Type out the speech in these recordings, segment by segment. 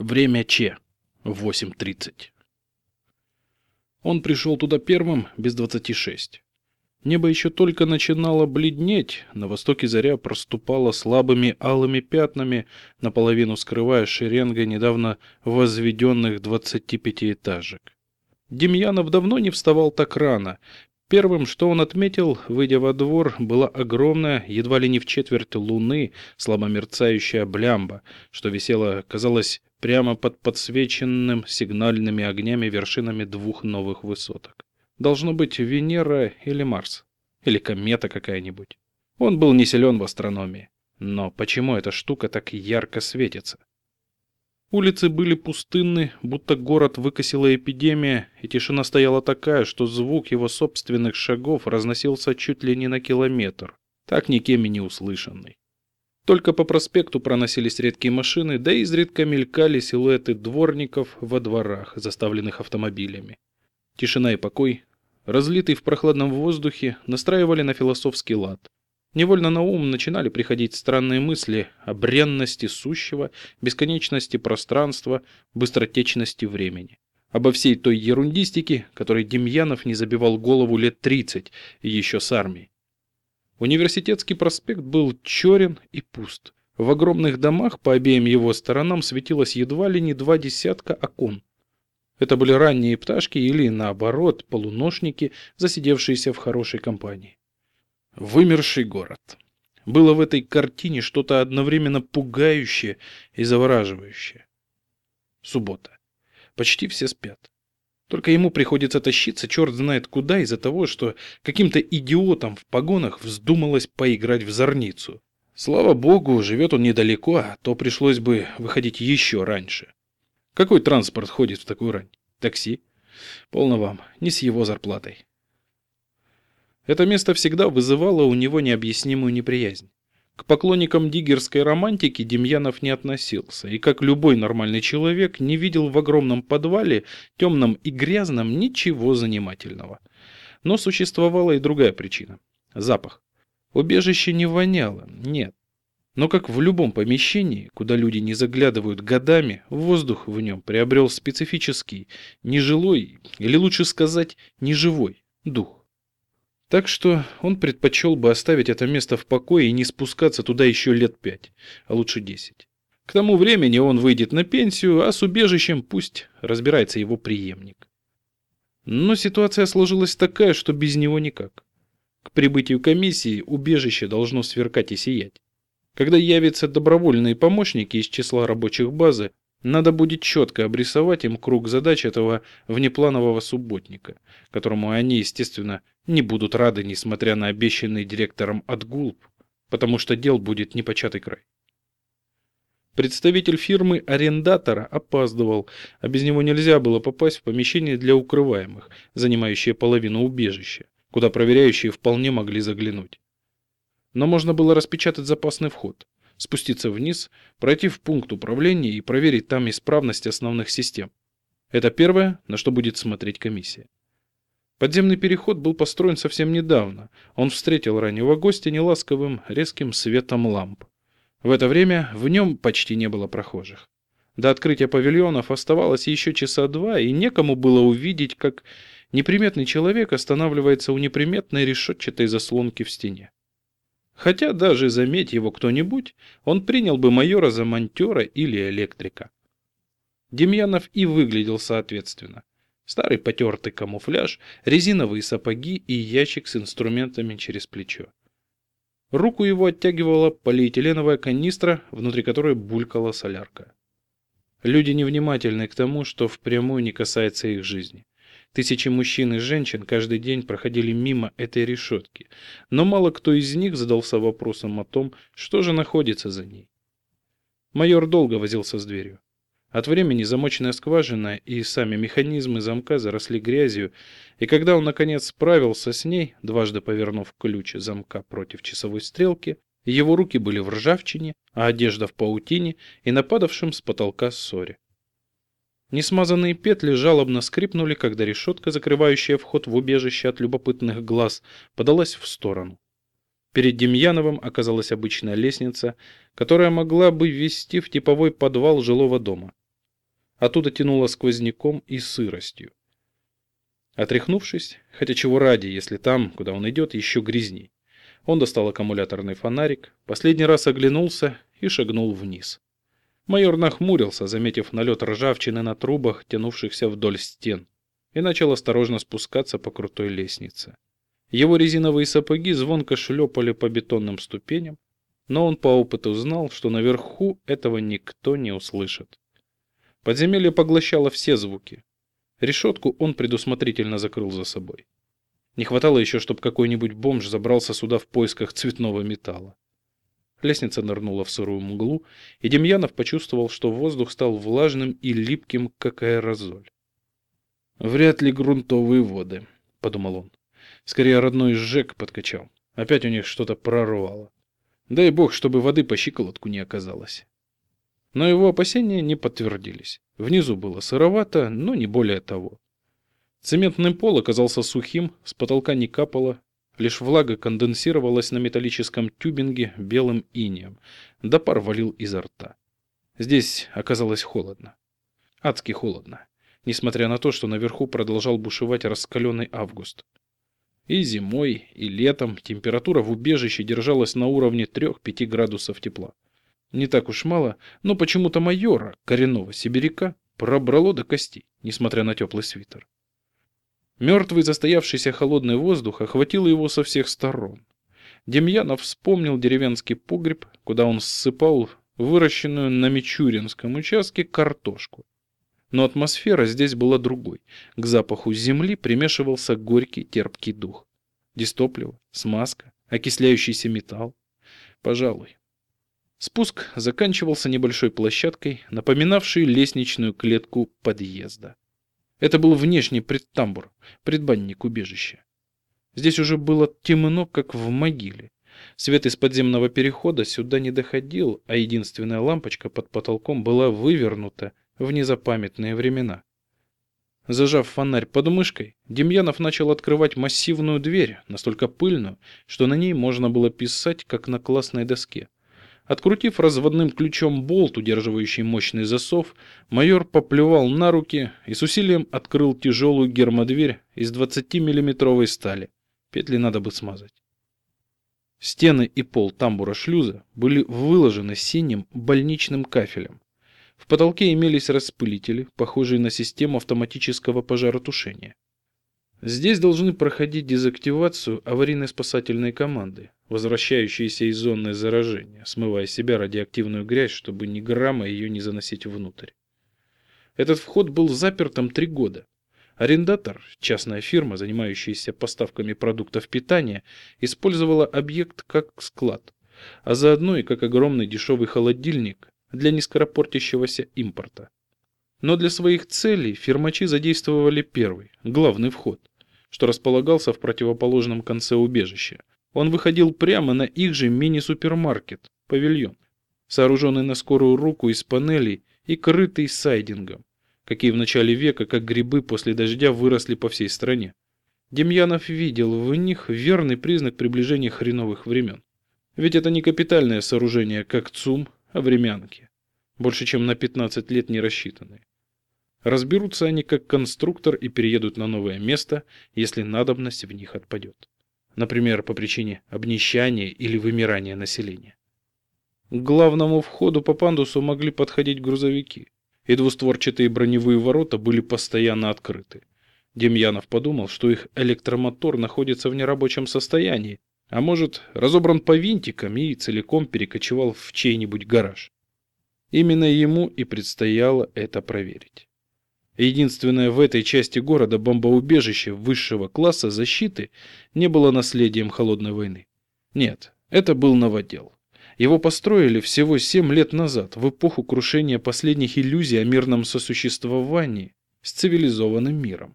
Время Че. 8.30. Он пришел туда первым, без 26. Небо еще только начинало бледнеть, на востоке заря проступала слабыми алыми пятнами, наполовину скрывая шеренгой недавно возведенных 25-этажек. Демьянов давно не вставал так рано. Первым, что он отметил, выйдя во двор, была огромная, едва ли не в четверть луны, слабо мерцающая блямба, что висела, казалось, прямо под подсвеченным сигнальными огнями вершинами двух новых высоток. Должно быть Венера или Марс, или комета какая-нибудь. Он был не силен в астрономии. Но почему эта штука так ярко светится? Улицы были пустынны, будто город выкосила эпидемия, и тишина стояла такая, что звук его собственных шагов разносился чуть ли не на километр, так никем и не услышанный. Только по проспекту проносились редкие машины, да изредка мелькали силуэты дворников во дворах, заставленных автомобилями. Тишина и покой, разлитый в прохладном воздухе, настраивали на философский лад. Невольно на ум начинали приходить странные мысли о бренности сущего, бесконечности пространства, быстротечности времени. Обо всей той ерундистике, которой Демьянов не забивал голову лет 30, еще с армией. Университетский проспект был черен и пуст. В огромных домах по обеим его сторонам светилось едва ли не два десятка окон. Это были ранние пташки или, наоборот, полуношники, засидевшиеся в хорошей компании. Вымерший город. Было в этой картине что-то одновременно пугающее и завораживающее. Суббота. Почти все спят. Только ему приходится тащиться черт знает куда из-за того, что каким-то идиотам в погонах вздумалось поиграть в зорницу. Слава богу, живет он недалеко, а то пришлось бы выходить еще раньше. Какой транспорт ходит в такую рань? Такси? Полно вам, не с его зарплатой. Это место всегда вызывало у него необъяснимую неприязнь. К поклонникам диггерской романтики Демьянов не относился, и как любой нормальный человек не видел в огромном подвале, темном и грязном, ничего занимательного. Но существовала и другая причина – запах. Убежище не воняло, нет. Но как в любом помещении, куда люди не заглядывают годами, воздух в нем приобрел специфический, нежилой, или лучше сказать, неживой дух. Так что он предпочел бы оставить это место в покое и не спускаться туда еще лет пять, а лучше десять. К тому времени он выйдет на пенсию, а с убежищем пусть разбирается его преемник. Но ситуация сложилась такая, что без него никак. К прибытию комиссии убежище должно сверкать и сиять. Когда явятся добровольные помощники из числа рабочих базы, надо будет четко обрисовать им круг задач этого внепланового субботника, которому они, естественно, не будут рады, несмотря на обещанный директором отгул, потому что дел будет непочатый край. Представитель фирмы арендатора опаздывал, а без него нельзя было попасть в помещение для укрываемых, занимающее половину убежища, куда проверяющие вполне могли заглянуть. Но можно было распечатать запасный вход – спуститься вниз, пройти в пункт управления и проверить там исправность основных систем. Это первое, на что будет смотреть комиссия. Подземный переход был построен совсем недавно. Он встретил раннего гостя неласковым, резким светом ламп. В это время в нем почти не было прохожих. До открытия павильонов оставалось еще часа два, и некому было увидеть, как неприметный человек останавливается у неприметной решетчатой заслонки в стене. Хотя даже заметь его кто-нибудь, он принял бы майора за монтера или электрика. Демьянов и выглядел соответственно. Старый потертый камуфляж, резиновые сапоги и ящик с инструментами через плечо. Руку его оттягивала полиэтиленовая канистра, внутри которой булькала солярка. Люди невнимательны к тому, что впрямую не касается их жизни. Тысячи мужчин и женщин каждый день проходили мимо этой решетки, но мало кто из них задался вопросом о том, что же находится за ней. Майор долго возился с дверью. От времени замочная скважина и сами механизмы замка заросли грязью, и когда он наконец справился с ней, дважды повернув ключ замка против часовой стрелки, его руки были в ржавчине, а одежда в паутине и нападавшем с потолка ссоре. Несмазанные петли жалобно скрипнули, когда решетка, закрывающая вход в убежище от любопытных глаз, подалась в сторону. Перед Демьяновым оказалась обычная лестница, которая могла бы ввести в типовой подвал жилого дома. Оттуда тянуло сквозняком и сыростью. Отряхнувшись, хотя чего ради, если там, куда он идет, еще грязней, он достал аккумуляторный фонарик, последний раз оглянулся и шагнул вниз. Майор нахмурился, заметив налет ржавчины на трубах, тянувшихся вдоль стен, и начал осторожно спускаться по крутой лестнице. Его резиновые сапоги звонко шлепали по бетонным ступеням, но он по опыту знал, что наверху этого никто не услышит. Подземелье поглощало все звуки. Решетку он предусмотрительно закрыл за собой. Не хватало еще, чтобы какой-нибудь бомж забрался сюда в поисках цветного металла. Лестница нырнула в сырую мглу, и Демьянов почувствовал, что воздух стал влажным и липким, как аэрозоль. «Вряд ли грунтовые воды», — подумал он. «Скорее родной Жек подкачал. Опять у них что-то прорвало. Дай бог, чтобы воды по щиколотку не оказалось». Но его опасения не подтвердились. Внизу было сыровато, но не более того. Цементный пол оказался сухим, с потолка не капало, лишь влага конденсировалась на металлическом тюбинге белым инеем, да пар валил изо рта. Здесь оказалось холодно. Адски холодно, несмотря на то, что наверху продолжал бушевать раскаленный август. И зимой, и летом температура в убежище держалась на уровне 3-5 градусов тепла. Не так уж мало, но почему-то майора, коренного сибиряка, пробрало до костей, несмотря на теплый свитер. Мертвый застоявшийся холодный воздух охватил его со всех сторон. Демьянов вспомнил деревенский погреб, куда он ссыпал выращенную на Мичуринском участке картошку. Но атмосфера здесь была другой. К запаху земли примешивался горький терпкий дух. Дистопливо, смазка, окисляющийся металл. Пожалуй, Спуск заканчивался небольшой площадкой, напоминавшей лестничную клетку подъезда. Это был внешний предтамбур, предбанник убежища. Здесь уже было темно, как в могиле. Свет из подземного перехода сюда не доходил, а единственная лампочка под потолком была вывернута в незапамятные времена. Зажав фонарь под мышкой, Демьянов начал открывать массивную дверь, настолько пыльную, что на ней можно было писать, как на классной доске. Открутив разводным ключом болт, удерживающий мощный засов, майор поплевал на руки и с усилием открыл тяжелую гермодверь из 20-миллиметровой стали. Петли надо бы смазать. Стены и пол тамбура шлюза были выложены синим больничным кафелем. В потолке имелись распылители, похожие на систему автоматического пожаротушения. Здесь должны проходить дезактивацию аварийно-спасательной команды, возвращающиеся из зоны заражения, смывая с себя радиоактивную грязь, чтобы ни грамма ее не заносить внутрь. Этот вход был запертым три года. Арендатор, частная фирма, занимающаяся поставками продуктов питания, использовала объект как склад, а заодно и как огромный дешевый холодильник для нескоропортящегося импорта. Но для своих целей фирмачи задействовали первый, главный вход, что располагался в противоположном конце убежища, он выходил прямо на их же мини-супермаркет, павильон, сооруженный на скорую руку из панелей и крытый сайдингом, какие в начале века, как грибы после дождя, выросли по всей стране. Демьянов видел в них верный признак приближения хреновых времен. Ведь это не капитальное сооружение, как ЦУМ, а времянки. Больше чем на 15 лет не рассчитанные. Разберутся они как конструктор и переедут на новое место, если надобность в них отпадет например, по причине обнищания или вымирания населения. К главному входу по пандусу могли подходить грузовики, и двустворчатые броневые ворота были постоянно открыты. Демьянов подумал, что их электромотор находится в нерабочем состоянии, а может, разобран по винтикам и целиком перекочевал в чей-нибудь гараж. Именно ему и предстояло это проверить. Единственное в этой части города бомбоубежище высшего класса защиты не было наследием холодной войны. Нет, это был новодел. Его построили всего семь лет назад, в эпоху крушения последних иллюзий о мирном сосуществовании с цивилизованным миром.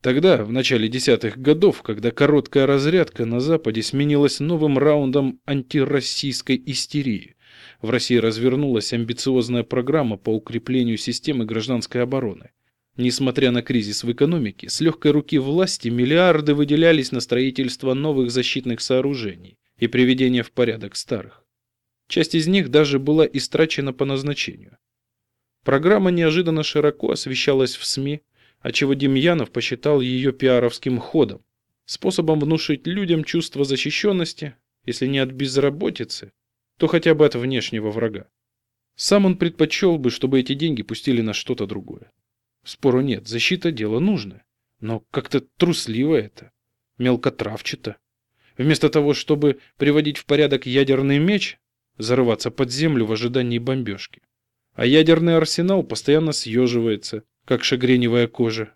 Тогда, в начале десятых годов, когда короткая разрядка на Западе сменилась новым раундом антироссийской истерии, в России развернулась амбициозная программа по укреплению системы гражданской обороны. Несмотря на кризис в экономике, с легкой руки власти миллиарды выделялись на строительство новых защитных сооружений и приведение в порядок старых. Часть из них даже была истрачена по назначению. Программа неожиданно широко освещалась в СМИ, отчего Демьянов посчитал ее пиаровским ходом, способом внушить людям чувство защищенности, если не от безработицы, то хотя бы от внешнего врага. Сам он предпочел бы, чтобы эти деньги пустили на что-то другое. Спору нет, защита – дело нужное. Но как-то трусливо это, мелкотравчато. Вместо того, чтобы приводить в порядок ядерный меч, зарываться под землю в ожидании бомбежки. А ядерный арсенал постоянно съеживается, как шагреневая кожа.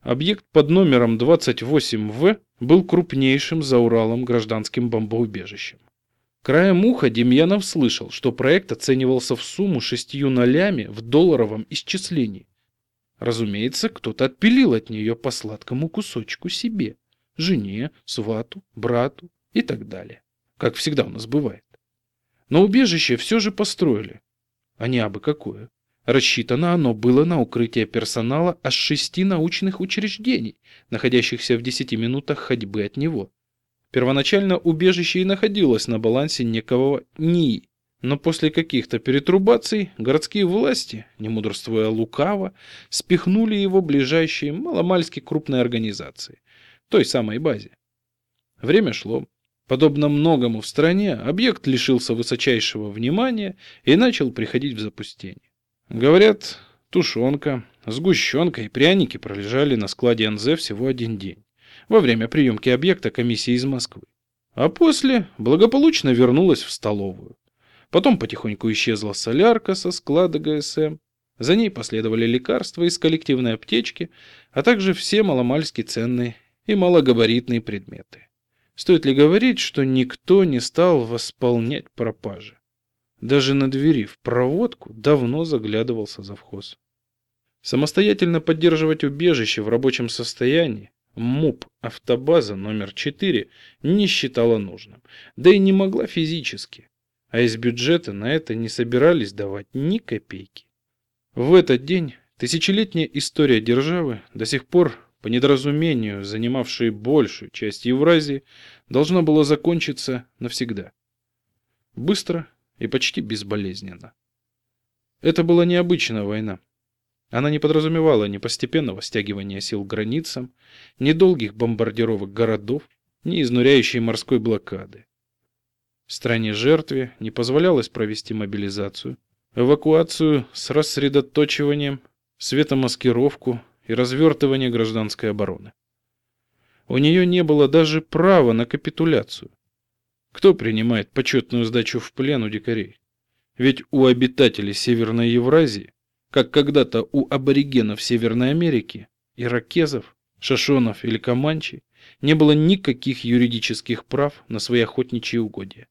Объект под номером 28В был крупнейшим за Уралом гражданским бомбоубежищем. Краем уха Демьянов слышал, что проект оценивался в сумму шестью нолями в долларовом исчислении. Разумеется, кто-то отпилил от нее по сладкому кусочку себе, жене, свату, брату и так далее, как всегда у нас бывает. Но убежище все же построили. А не абы какое. Рассчитано оно было на укрытие персонала аж шести научных учреждений, находящихся в десяти минутах ходьбы от него. Первоначально убежище и находилось на балансе некого НИИ, но после каких-то перетрубаций городские власти, не мудрствуя лукаво, спихнули его ближайшие маломальски крупные организации, той самой базе. Время шло. Подобно многому в стране, объект лишился высочайшего внимания и начал приходить в запустение. Говорят, тушенка, сгущенка и пряники пролежали на складе НЗ всего один день во время приемки объекта комиссии из Москвы. А после благополучно вернулась в столовую. Потом потихоньку исчезла солярка со склада ГСМ. За ней последовали лекарства из коллективной аптечки, а также все маломальски ценные и малогабаритные предметы. Стоит ли говорить, что никто не стал восполнять пропажи? Даже на двери в проводку давно заглядывался завхоз. Самостоятельно поддерживать убежище в рабочем состоянии МУП автобаза номер 4 не считала нужным, да и не могла физически, а из бюджета на это не собирались давать ни копейки. В этот день тысячелетняя история державы, до сих пор по недоразумению занимавшей большую часть Евразии, должна была закончиться навсегда. Быстро и почти безболезненно. Это была необычная война. Она не подразумевала ни постепенного стягивания сил к границам, ни долгих бомбардировок городов, ни изнуряющей морской блокады. В стране жертве не позволялось провести мобилизацию, эвакуацию с рассредоточиванием, светомаскировку и развертывание гражданской обороны. У нее не было даже права на капитуляцию. Кто принимает почетную сдачу в плен у дикарей? Ведь у обитателей Северной Евразии как когда-то у аборигенов Северной Америки, иракезов, шашонов или команчей, не было никаких юридических прав на свои охотничьи угодья.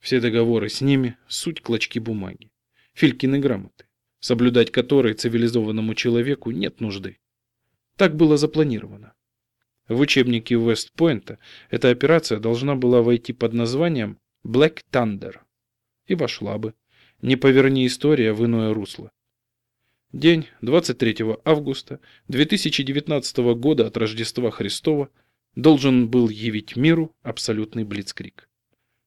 Все договоры с ними – суть клочки бумаги, филькины грамоты, соблюдать которые цивилизованному человеку нет нужды. Так было запланировано. В учебнике Вестпойнта эта операция должна была войти под названием Black Thunder. И вошла бы. Не поверни история в иное русло. День 23 августа 2019 года от Рождества Христова должен был явить миру абсолютный блицкрик.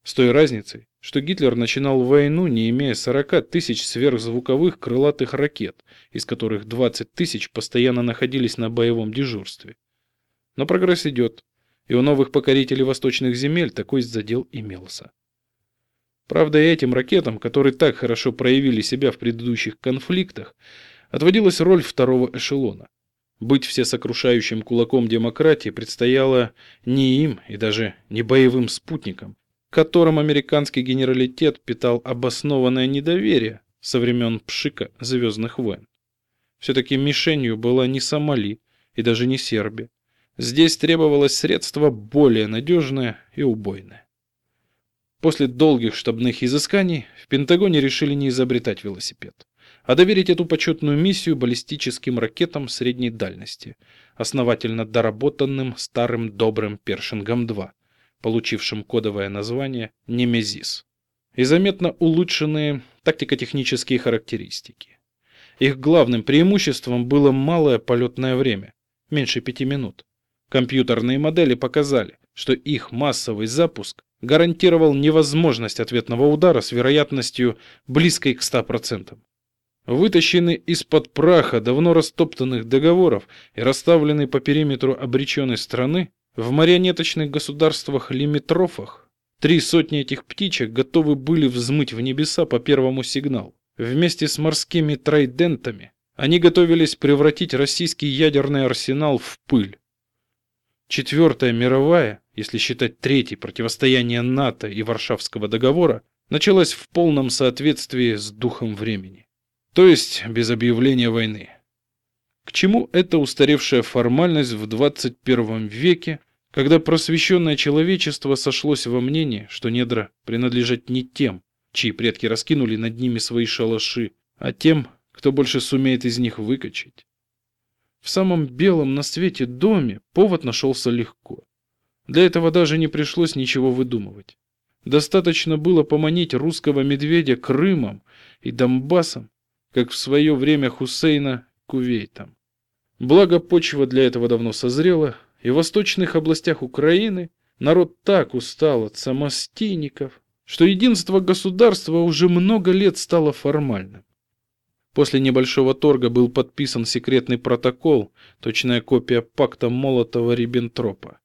С той разницей, что Гитлер начинал войну, не имея 40 тысяч сверхзвуковых крылатых ракет, из которых 20 тысяч постоянно находились на боевом дежурстве. Но прогресс идет, и у новых покорителей восточных земель такой задел имелся. Правда, этим ракетам, которые так хорошо проявили себя в предыдущих конфликтах, отводилась роль второго эшелона. Быть всесокрушающим кулаком демократии предстояло не им и даже не боевым спутникам, которым американский генералитет питал обоснованное недоверие со времен Пшика Звездных войн. Все-таки мишенью была не Сомали и даже не Сербия. Здесь требовалось средство более надежное и убойное. После долгих штабных изысканий в Пентагоне решили не изобретать велосипед а доверить эту почетную миссию баллистическим ракетам средней дальности, основательно доработанным старым добрым Першингом-2, получившим кодовое название «Немезис», и заметно улучшенные тактико-технические характеристики. Их главным преимуществом было малое полетное время, меньше пяти минут. Компьютерные модели показали, что их массовый запуск гарантировал невозможность ответного удара с вероятностью близкой к 100%. Вытащенный из-под праха давно растоптанных договоров и расставленный по периметру обреченной страны, в марионеточных государствах-лимитрофах три сотни этих птичек готовы были взмыть в небеса по первому сигналу. Вместе с морскими трайдентами они готовились превратить российский ядерный арсенал в пыль. Четвертая мировая, если считать третий противостояние НАТО и Варшавского договора, началась в полном соответствии с духом времени. То есть без объявления войны. К чему эта устаревшая формальность в 21 веке, когда просвещенное человечество сошлось во мнении, что недра принадлежат не тем, чьи предки раскинули над ними свои шалаши, а тем, кто больше сумеет из них выкачать. В самом белом на свете доме повод нашелся легко. Для этого даже не пришлось ничего выдумывать. Достаточно было поманить русского медведя Крымом и Донбассом, как в свое время Хусейна Кувейтом. Благо почва для этого давно созрела, и в восточных областях Украины народ так устал от самостийников, что единство государства уже много лет стало формальным. После небольшого торга был подписан секретный протокол, точная копия пакта Молотова-Риббентропа.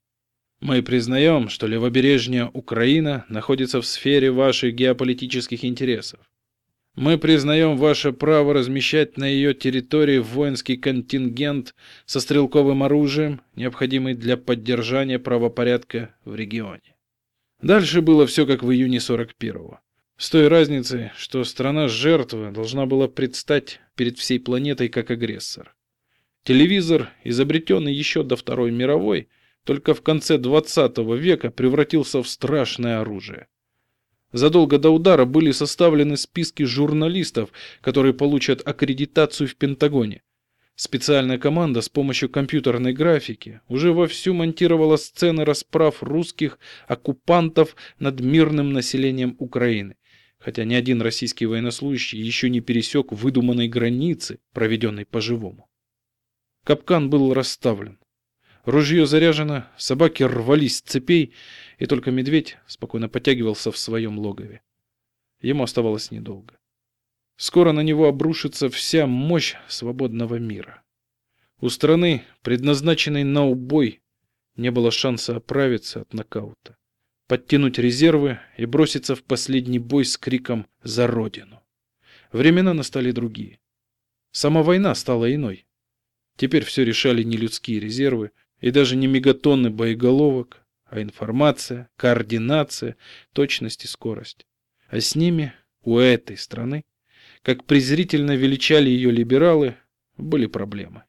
Мы признаем, что левобережная Украина находится в сфере ваших геополитических интересов. Мы признаем ваше право размещать на ее территории воинский контингент со стрелковым оружием, необходимый для поддержания правопорядка в регионе. Дальше было все как в июне 41-го. С той разницей, что страна жертвы должна была предстать перед всей планетой как агрессор. Телевизор, изобретенный еще до Второй мировой, только в конце 20 века превратился в страшное оружие. Задолго до удара были составлены списки журналистов, которые получат аккредитацию в Пентагоне. Специальная команда с помощью компьютерной графики уже вовсю монтировала сцены расправ русских оккупантов над мирным населением Украины хотя ни один российский военнослужащий еще не пересек выдуманной границы, проведенной по-живому. Капкан был расставлен. Ружье заряжено, собаки рвались с цепей, и только медведь спокойно потягивался в своем логове. Ему оставалось недолго. Скоро на него обрушится вся мощь свободного мира. У страны, предназначенной на убой, не было шанса оправиться от нокаута подтянуть резервы и броситься в последний бой с криком «За Родину!». Времена настали другие. Сама война стала иной. Теперь все решали не людские резервы и даже не мегатонны боеголовок, а информация, координация, точность и скорость. А с ними, у этой страны, как презрительно величали ее либералы, были проблемы.